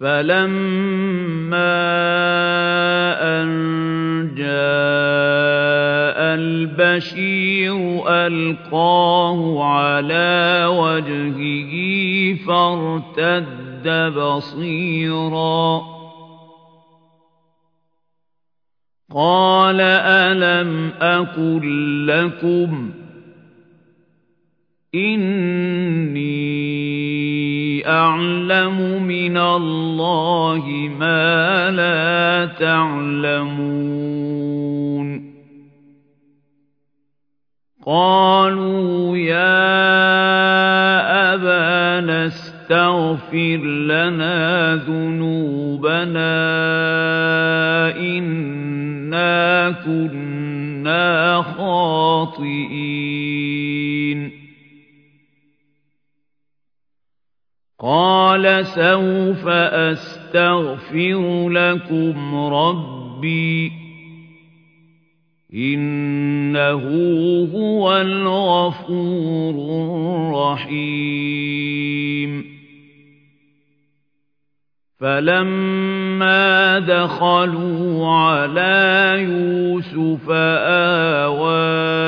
فَلَمَّا أَن جَاءَ الْبَشِيرُ أَلْقَاهُ عَلَىٰ وَجْهِهِ فَارْتَدَّ بَصِيرًا ۖ قَالَ أَلَمْ أَقُل لَّكُمْ إِنِّي أَعْلَمُ مِنَ اللَّهِ مَا لَا تَعْلَمُونَ قَالُوا يَا أَبَانَا اسْتَغْفِرْ لَنَا ذُنُوبَنَا إِنَّا كُنَّا خَاطِئِينَ قَالَ سَوْفَ أَسْتَغْفِرُ لَكُمْ رَبِّي ۖ إِنَّهُ هُوَ الْغَفُورُ الرَّحِيمُ. فَلَمَّا دَخَلُوا عَلَىٰ يُوسُفَ آوَىٰ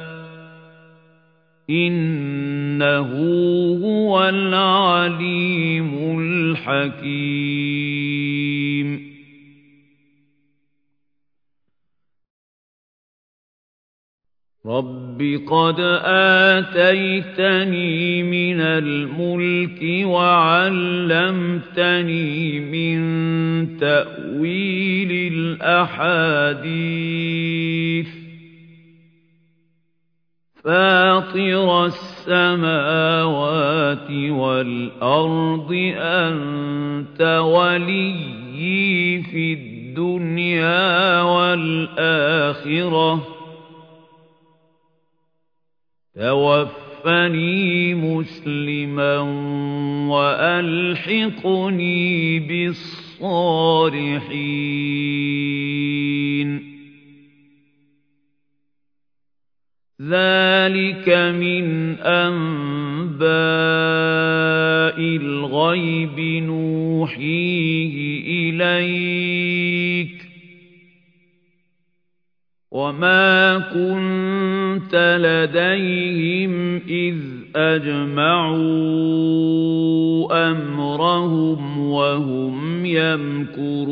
إِنَّهُ هُوَ الْعَلِيمُ الْحَكِيمُ. رَبِّ قَدْ آتَيْتَنِي مِنَ الْمُلْكِ وَعَلَّمْتَنِي مِن تَأْوِيلِ الْأَحَادِيثِ. فَاطِرَ السَّمَاوَاتِ وَالْأَرْضِ أَنتَ وَلِيِّي فِي الدُّنْيَا وَالْآخِرَةِ. تَوَفَّنِي مُسْلِمًا وَأَلْحِقْنِي بِالصَّالِحِينَ. ذَلِكَ مِنْ أَنبَاءِ الْغَيْبِ نُوحِيهِ إِلَيْكَ ۖ وَمَا كُنتَ لَدَيْهِمْ إِذْ أَجْمَعُوا أَمْرَهُمْ وَهُمْ يَمْكُرُونَ